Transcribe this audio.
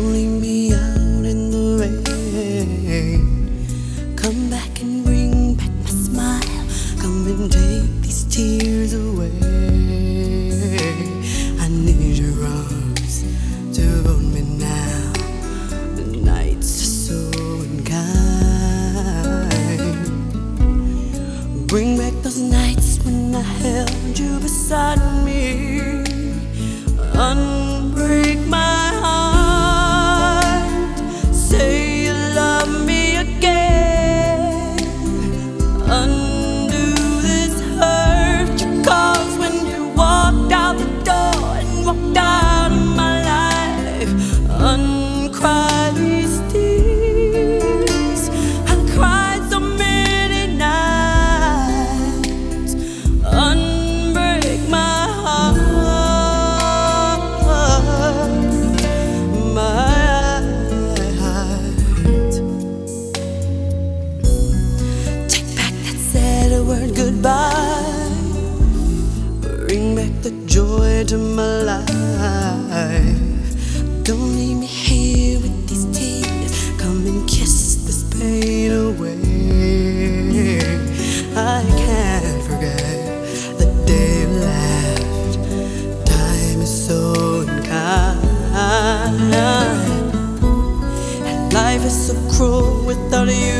only me. into my life. Don't leave me here with these tears. Come and kiss this pain away. I can't forget the day you left. Time is so unkind, and life is so cruel without you.